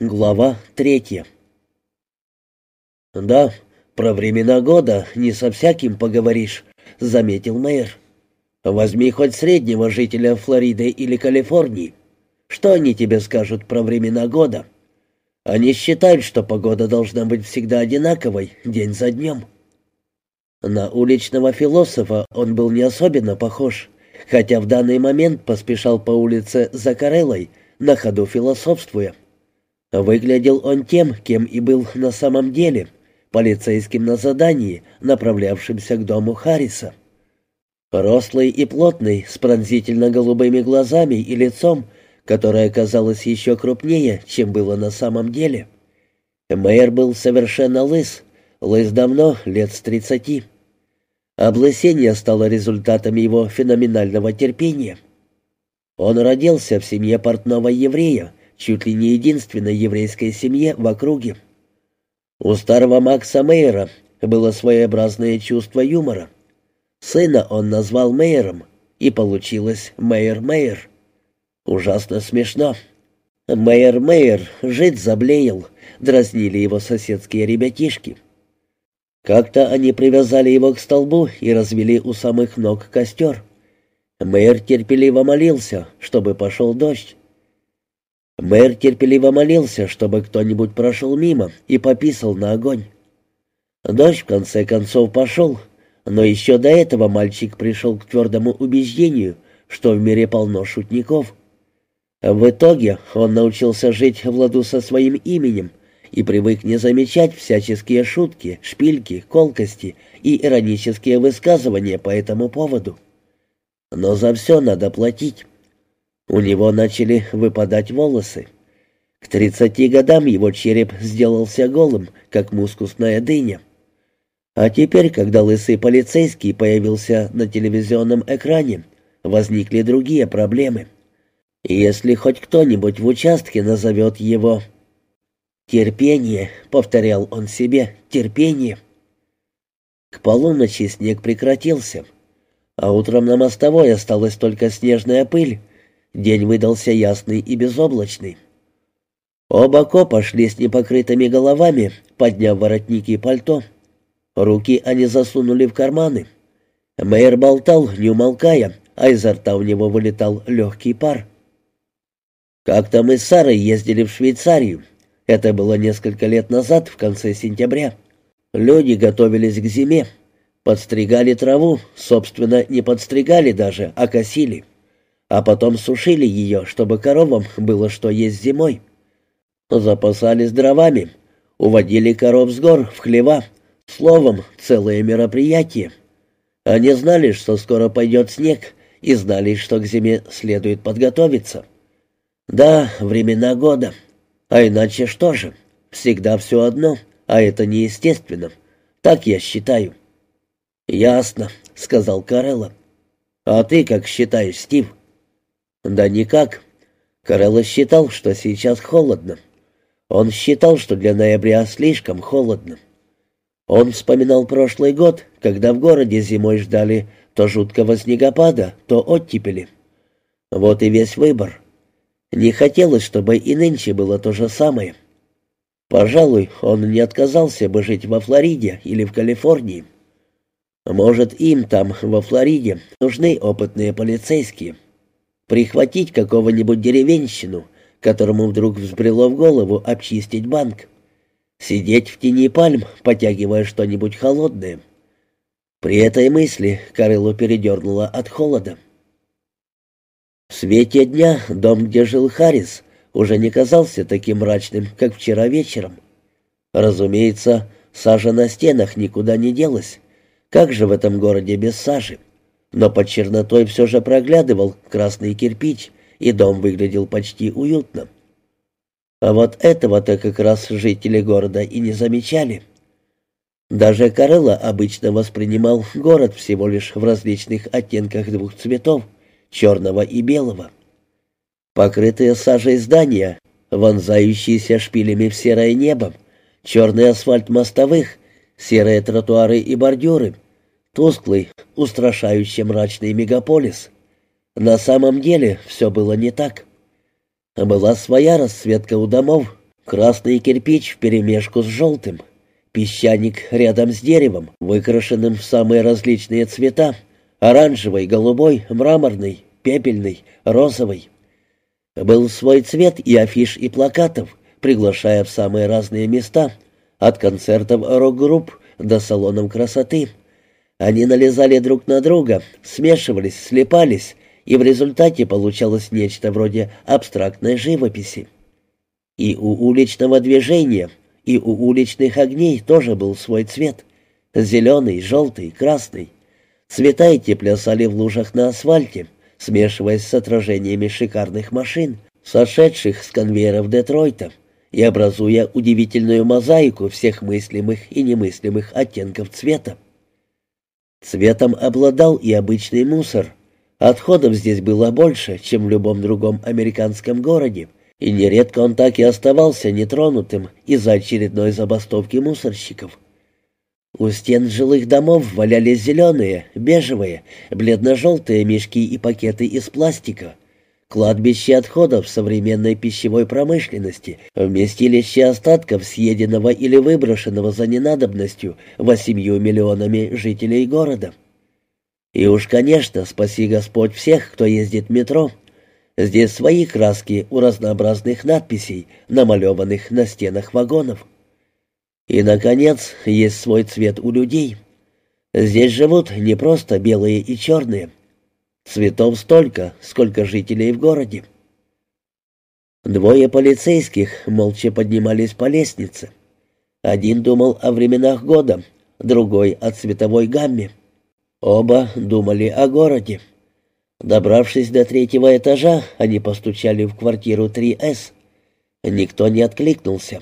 Глава третья «Да, про времена года не со всяким поговоришь», — заметил мэр. «Возьми хоть среднего жителя Флориды или Калифорнии. Что они тебе скажут про времена года? Они считают, что погода должна быть всегда одинаковой, день за днем». На уличного философа он был не особенно похож, хотя в данный момент поспешал по улице за Карелой, на ходу философствуя. Выглядел он тем, кем и был на самом деле, полицейским на задании, направлявшимся к дому Харриса. Рослый и плотный, с пронзительно-голубыми глазами и лицом, которое казалось еще крупнее, чем было на самом деле. Мэйр был совершенно лыс, лыс давно, лет с тридцати. Облысение стало результатом его феноменального терпения. Он родился в семье портного еврея, чуть ли не единственной еврейской семье в округе. У старого Макса Мейера было своеобразное чувство юмора. Сына он назвал Мейером, и получилось Мейер-Мейер. Ужасно смешно. Мейер-Мейер жить заблеял, дразнили его соседские ребятишки. Как-то они привязали его к столбу и развели у самых ног костер. Мэр терпеливо молился, чтобы пошел дождь. Мэр терпеливо молился, чтобы кто-нибудь прошел мимо и пописал на огонь. Дождь в конце концов пошел, но еще до этого мальчик пришел к твердому убеждению, что в мире полно шутников. В итоге он научился жить в ладу со своим именем и привык не замечать всяческие шутки, шпильки, колкости и иронические высказывания по этому поводу. Но за все надо платить. У него начали выпадать волосы. К тридцати годам его череп сделался голым, как мускусная дыня. А теперь, когда лысый полицейский появился на телевизионном экране, возникли другие проблемы. Если хоть кто-нибудь в участке назовет его... «Терпение», — повторял он себе, — «терпение». К полуночи снег прекратился, а утром на мостовой осталась только снежная пыль, День выдался ясный и безоблачный. Оба копа шли с непокрытыми головами, подняв воротники и пальто. Руки они засунули в карманы. Мэйр болтал, не умолкая, а изо рта у него вылетал легкий пар. Как-то мы с Сарой ездили в Швейцарию. Это было несколько лет назад, в конце сентября. Люди готовились к зиме. Подстригали траву, собственно, не подстригали даже, а косили а потом сушили ее, чтобы коровам было что есть зимой. Запасались дровами, уводили коров с гор в хлева, словом, целое мероприятие. Они знали, что скоро пойдет снег, и знали, что к зиме следует подготовиться. Да, времена года. А иначе что же? Всегда все одно, а это неестественно. Так я считаю. «Ясно», — сказал Карелла. «А ты как считаешь, Стив?» Да никак. Карелло считал, что сейчас холодно. Он считал, что для ноября слишком холодно. Он вспоминал прошлый год, когда в городе зимой ждали то жуткого снегопада, то оттепели. Вот и весь выбор. Не хотелось, чтобы и нынче было то же самое. Пожалуй, он не отказался бы жить во Флориде или в Калифорнии. Может, им там, во Флориде, нужны опытные полицейские прихватить какого-нибудь деревенщину, которому вдруг взбрело в голову обчистить банк, сидеть в тени пальм, потягивая что-нибудь холодное. При этой мысли Карелу передернуло от холода. В свете дня дом, где жил Харрис, уже не казался таким мрачным, как вчера вечером. Разумеется, сажа на стенах никуда не делась. Как же в этом городе без сажи? Но под чернотой все же проглядывал красный кирпич, и дом выглядел почти уютно. А вот этого-то как раз жители города и не замечали. Даже Карелла обычно воспринимал город всего лишь в различных оттенках двух цветов, черного и белого. Покрытые сажей здания, вонзающиеся шпилями в серое небо, черный асфальт мостовых, серые тротуары и бордюры — Тусклый, устрашающий мрачный мегаполис. На самом деле все было не так. Была своя расцветка у домов, Красный кирпич вперемешку с желтым. Песчаник рядом с деревом, выкрашенным в самые различные цвета. Оранжевый, голубой, мраморный, пепельный, розовый. Был свой цвет и афиш, и плакатов, приглашая в самые разные места, от концертов рок-групп до салонов красоты. Они налезали друг на друга, смешивались, слепались, и в результате получалось нечто вроде абстрактной живописи. И у уличного движения, и у уличных огней тоже был свой цвет. Зеленый, желтый, красный. Цвета эти плясали в лужах на асфальте, смешиваясь с отражениями шикарных машин, сошедших с конвейеров Детройта, и образуя удивительную мозаику всех мыслимых и немыслимых оттенков цвета. Цветом обладал и обычный мусор. Отходов здесь было больше, чем в любом другом американском городе, и нередко он так и оставался нетронутым из-за очередной забастовки мусорщиков. У стен жилых домов валялись зеленые, бежевые, бледно-желтые мешки и пакеты из пластика. Кладбище отходов современной пищевой промышленности, вместилище остатков съеденного или выброшенного за ненадобностью восемью миллионами жителей города. И уж, конечно, спаси Господь всех, кто ездит в метро. Здесь свои краски у разнообразных надписей, намалеванных на стенах вагонов. И, наконец, есть свой цвет у людей. Здесь живут не просто белые и черные. Цветов столько, сколько жителей в городе. Двое полицейских молча поднимались по лестнице. Один думал о временах года, другой — о цветовой гамме. Оба думали о городе. Добравшись до третьего этажа, они постучали в квартиру 3С. Никто не откликнулся.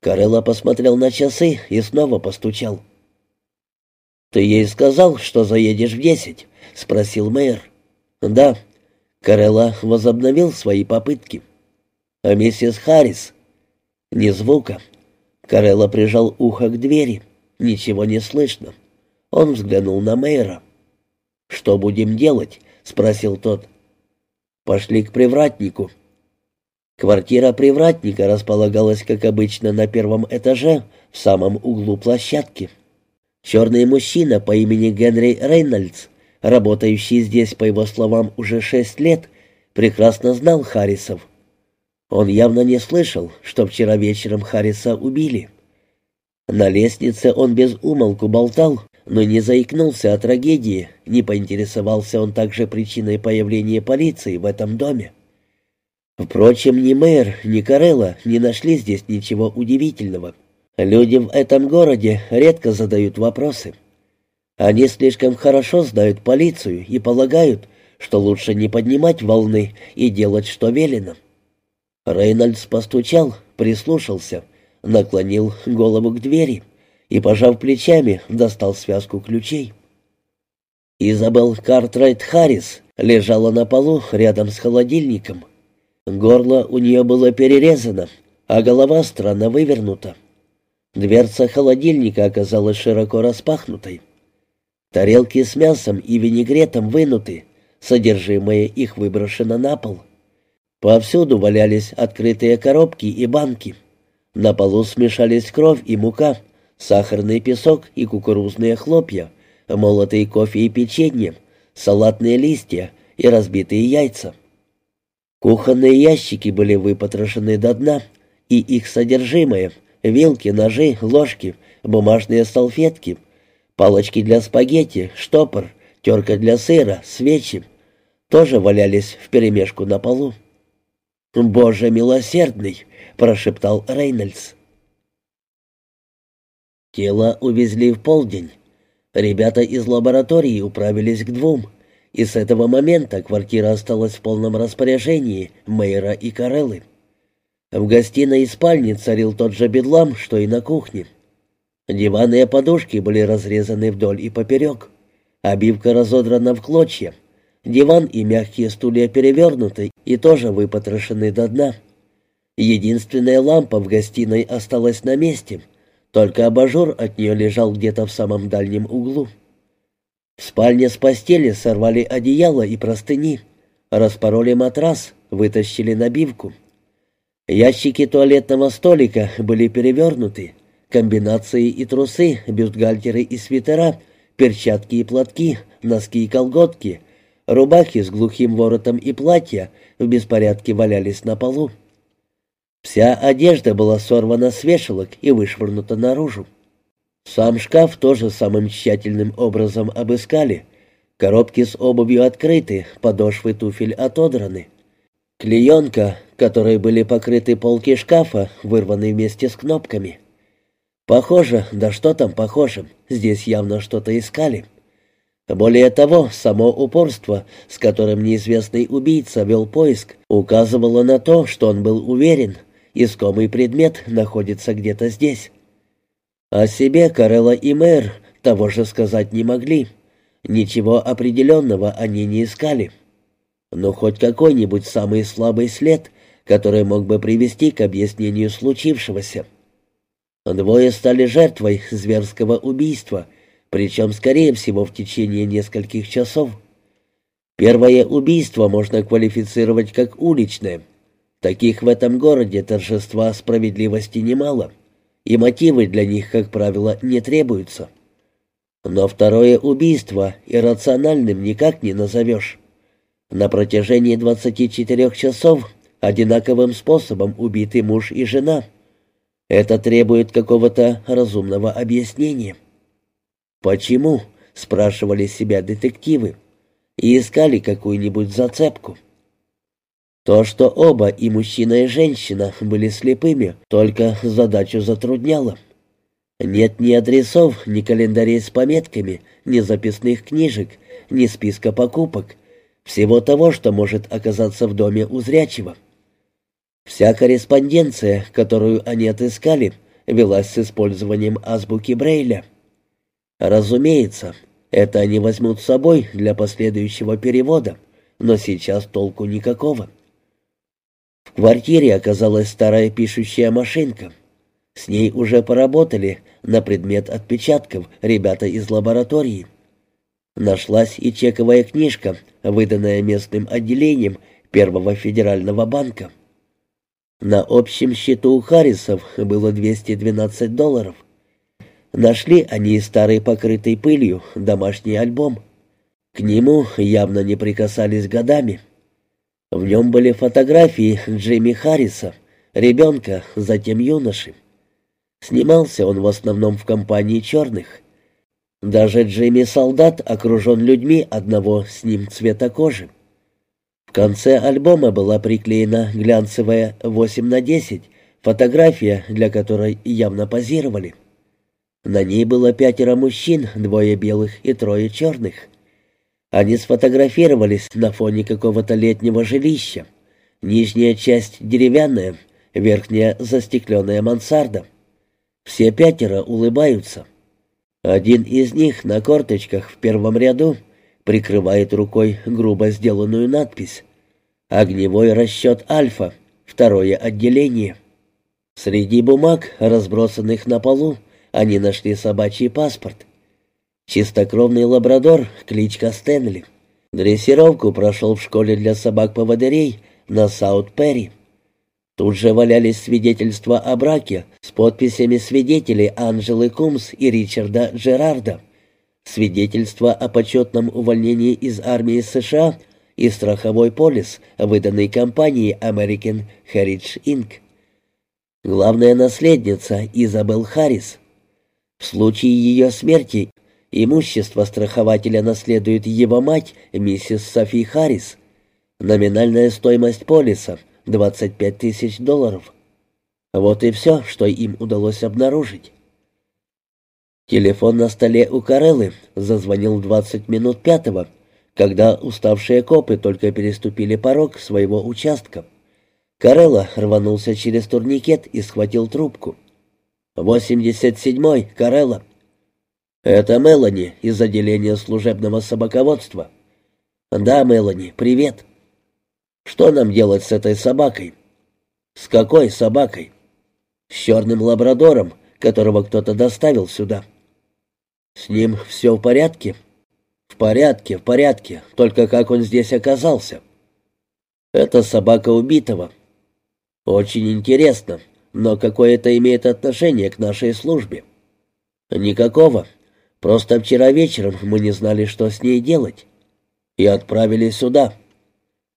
Карелла посмотрел на часы и снова постучал. «Ты ей сказал, что заедешь в десять?» — спросил мэр. «Да». Карелла возобновил свои попытки. «А миссис Харрис?» «Ни звука». Карелла прижал ухо к двери. Ничего не слышно. Он взглянул на мэра. «Что будем делать?» — спросил тот. «Пошли к привратнику». Квартира привратника располагалась, как обычно, на первом этаже, в самом углу площадки. Черный мужчина по имени Генри Рейнольдс, работающий здесь, по его словам, уже шесть лет, прекрасно знал Харрисов. Он явно не слышал, что вчера вечером Харриса убили. На лестнице он без умолку болтал, но не заикнулся о трагедии, не поинтересовался он также причиной появления полиции в этом доме. Впрочем, ни мэр, ни Карелла не нашли здесь ничего удивительного. Люди в этом городе редко задают вопросы. Они слишком хорошо знают полицию и полагают, что лучше не поднимать волны и делать, что велено. Рейнольдс постучал, прислушался, наклонил голову к двери и, пожав плечами, достал связку ключей. Изабел Картрайт Харрис лежала на полу рядом с холодильником. Горло у нее было перерезано, а голова странно вывернута. Дверца холодильника оказалась широко распахнутой. Тарелки с мясом и винегретом вынуты, содержимое их выброшено на пол. Повсюду валялись открытые коробки и банки. На полу смешались кровь и мука, сахарный песок и кукурузные хлопья, молотый кофе и печенье, салатные листья и разбитые яйца. Кухонные ящики были выпотрошены до дна, и их содержимое — вилки, ножи, ложки, бумажные салфетки, палочки для спагетти, штопор, терка для сыра, свечи — тоже валялись вперемешку на полу. «Боже милосердный!» — прошептал Рейнольдс. Тело увезли в полдень. Ребята из лаборатории управились к двум — и с этого момента квартира осталась в полном распоряжении мэра и Кареллы. В гостиной и спальне царил тот же бедлам, что и на кухне. Диваны и подушки были разрезаны вдоль и поперек. Обивка разодрана в клочья. Диван и мягкие стулья перевернуты и тоже выпотрошены до дна. Единственная лампа в гостиной осталась на месте, только абажур от нее лежал где-то в самом дальнем углу. В спальне с постели сорвали одеяло и простыни, распороли матрас, вытащили набивку. Ящики туалетного столика были перевернуты. Комбинации и трусы, бюстгальтеры и свитера, перчатки и платки, носки и колготки, рубахи с глухим воротом и платья в беспорядке валялись на полу. Вся одежда была сорвана с вешалок и вышвырнута наружу. Сам шкаф тоже самым тщательным образом обыскали. Коробки с обувью открыты, подошвы туфель отодраны. Клеенка, которой были покрыты полки шкафа, вырваны вместе с кнопками. Похоже, да что там похоже, здесь явно что-то искали. Более того, само упорство, с которым неизвестный убийца вел поиск, указывало на то, что он был уверен, искомый предмет находится где-то здесь. О себе Карелла и Мэр того же сказать не могли. Ничего определенного они не искали. Но хоть какой-нибудь самый слабый след, который мог бы привести к объяснению случившегося. Двое стали жертвой зверского убийства, причем, скорее всего, в течение нескольких часов. Первое убийство можно квалифицировать как уличное. Таких в этом городе торжества справедливости немало и мотивы для них, как правило, не требуются. Но второе убийство иррациональным никак не назовешь. На протяжении 24 часов одинаковым способом убиты муж и жена. Это требует какого-то разумного объяснения. «Почему?» — спрашивали себя детективы и искали какую-нибудь зацепку. То, что оба, и мужчина, и женщина, были слепыми, только задачу затрудняло. Нет ни адресов, ни календарей с пометками, ни записных книжек, ни списка покупок, всего того, что может оказаться в доме у зрячего. Вся корреспонденция, которую они отыскали, велась с использованием азбуки Брейля. Разумеется, это они возьмут с собой для последующего перевода, но сейчас толку никакого. В квартире оказалась старая пишущая машинка. С ней уже поработали на предмет отпечатков ребята из лаборатории. Нашлась и чековая книжка, выданная местным отделением Первого федерального банка. На общем счету у Харрисов было 212 долларов. Нашли они старый покрытый пылью домашний альбом. К нему явно не прикасались годами. В нем были фотографии Джимми Харриса, ребенка, затем юноши. Снимался он в основном в компании черных. Даже Джимми Солдат окружен людьми одного с ним цвета кожи. В конце альбома была приклеена глянцевая 8 на 10 фотография, для которой явно позировали. На ней было пятеро мужчин, двое белых и трое черных. Они сфотографировались на фоне какого-то летнего жилища. Нижняя часть деревянная, верхняя застекленная мансарда. Все пятеро улыбаются. Один из них на корточках в первом ряду прикрывает рукой грубо сделанную надпись «Огневой расчет Альфа, второе отделение». Среди бумаг, разбросанных на полу, они нашли собачий паспорт. Чистокровный лабрадор, кличка Стэнли. Дрессировку прошел в школе для собак-поводырей на Саут-Перри. Тут же валялись свидетельства о браке с подписями свидетелей Анжелы Кумс и Ричарда Джерарда, свидетельства о почетном увольнении из армии США и страховой полис, выданный компанией American Heritage Inc. Главная наследница Изабел Харрис. В случае ее смерти Имущество страхователя наследует его мать, миссис Софи Харрис. Номинальная стоимость полиса — 25 тысяч долларов. Вот и все, что им удалось обнаружить. Телефон на столе у Кареллы зазвонил в 20 минут пятого, когда уставшие копы только переступили порог своего участка. Карелла рванулся через турникет и схватил трубку. «Восемьдесят седьмой, Карелла!» «Это Мелани из отделения служебного собаководства». «Да, Мелани, привет». «Что нам делать с этой собакой?» «С какой собакой?» «С черным лабрадором, которого кто-то доставил сюда». «С ним все в порядке?» «В порядке, в порядке. Только как он здесь оказался?» «Это собака убитого». «Очень интересно, но какое это имеет отношение к нашей службе?» «Никакого. Просто вчера вечером мы не знали, что с ней делать. И отправили сюда».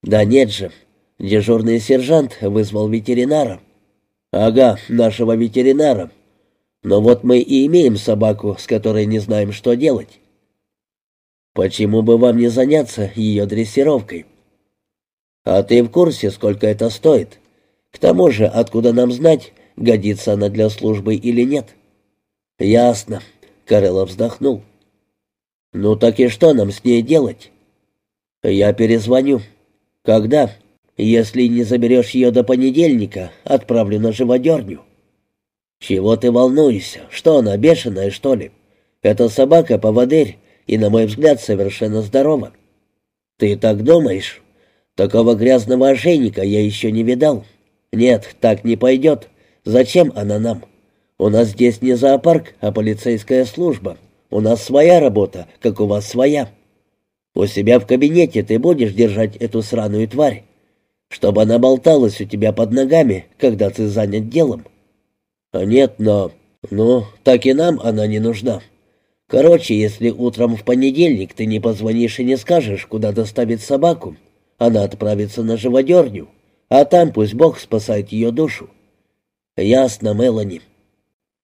«Да нет же. Дежурный сержант вызвал ветеринара». «Ага, нашего ветеринара. Но вот мы и имеем собаку, с которой не знаем, что делать». «Почему бы вам не заняться ее дрессировкой?» «А ты в курсе, сколько это стоит? К тому же, откуда нам знать, годится она для службы или нет?» «Ясно», — Карелов вздохнул. «Ну так и что нам с ней делать?» «Я перезвоню». «Когда?» «Если не заберешь ее до понедельника, отправлю на живодерню». «Чего ты волнуешься? Что она, бешеная, что ли? Это собака-поводырь, и, на мой взгляд, совершенно здорова». «Ты так думаешь?» «Такого грязного ошейника я еще не видал». «Нет, так не пойдет. Зачем она нам? У нас здесь не зоопарк, а полицейская служба. У нас своя работа, как у вас своя. У себя в кабинете ты будешь держать эту сраную тварь, чтобы она болталась у тебя под ногами, когда ты занят делом». А «Нет, но... Ну, так и нам она не нужна. Короче, если утром в понедельник ты не позвонишь и не скажешь, куда доставить собаку, она отправится на живодерню, а там пусть Бог спасает ее душу». «Ясно, Мелани».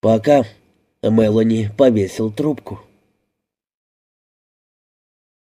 «Пока». Мелани повесил трубку.